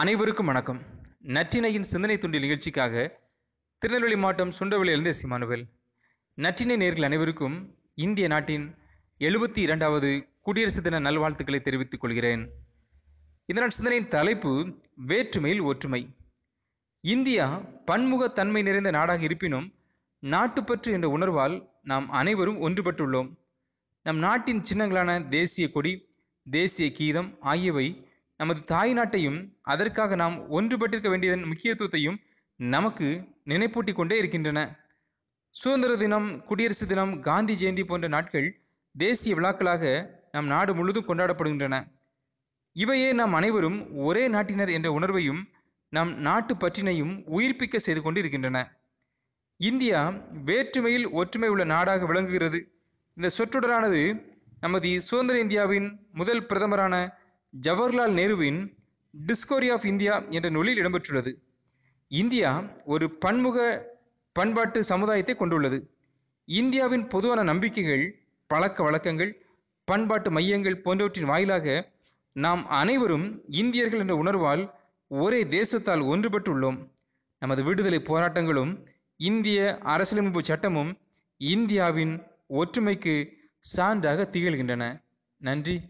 அனைவருக்கும் வணக்கம். நற்றினையின் சிந்தனை துண்டி நிகழ்ச்சிக்காக திருநெல்வேலி மாவட்டம் சுண்டவெளியிலிருந்து சிமானுவேல் நற்றினை நேர்கள் அனைவருக்கும் இந்திய நாட்டின் எழுபத்தி இரண்டாவது குடியரசு தின நல்வாழ்த்துக்களை தெரிவித்துக் கொள்கிறேன். இதனால் சிந்தனையின் தலைப்பு வேற்றுமையில் ஒற்றுமை. இந்தியா பன்முகத்தன்மை நிறைந்த நாடாக இருப்பினும் நாட்டுப்பற்று என்ற உணர்வால் நாம் அனைவரும் ஒன்றுபட்டுள்ளோம். நம் நாட்டின் சின்னங்களான தேசிய கொடி தேசிய கீதம் ஆகியவை நமது தாய் நாட்டையும் அதற்காக நாம் ஒன்றுபட்டிருக்க வேண்டியதன் முக்கியத்துவத்தையும் நமக்கு நினைப்பூட்டிக் கொண்டே இருக்கின்றன. சுதந்திர தினம் குடியரசு தினம் காந்தி ஜெயந்தி போன்ற நாட்கள் தேசிய விழாக்களாக நம் நாடு முழுதும் கொண்டாடப்படுகின்றன. இவையே நாம் அனைவரும் ஒரே நாட்டினர் என்ற உணர்வையும் நம் நாட்டு பற்றினையும் உயிர்ப்பிக்க செய்து கொண்டு இருக்கின்றன இந்தியா வேற்றுமையில் ஒற்றுமை உள்ள நாடாக விளங்குகிறது. இந்த சொற்றொடரானது நமது சுதந்திர இந்தியாவின் முதல் பிரதமரான ஜவஹர்லால் நேருவின் டிஸ்கோரி ஆஃப் இந்தியா என்ற நூலில் இடம்பெற்றுள்ளது. இந்தியா ஒரு பன்முக பண்பாட்டு சமுதாயத்தை கொண்டுள்ளது. இந்தியாவின் பொதுவான நம்பிக்கைகள் பழக்க வழக்கங்கள் பண்பாட்டு மையங்கள் போன்றவற்றின் வாயிலாக நாம் அனைவரும் இந்தியர்கள் என்ற உணர்வால் ஒரே தேசத்தால் ஒன்றுபட்டுள்ளோம். நமது விடுதலை போராட்டங்களும் இந்திய அரசியலமைப்பு சட்டமும் இந்தியாவின் ஒற்றுமைக்கு சான்றாக திகழ்கின்றன. நன்றி.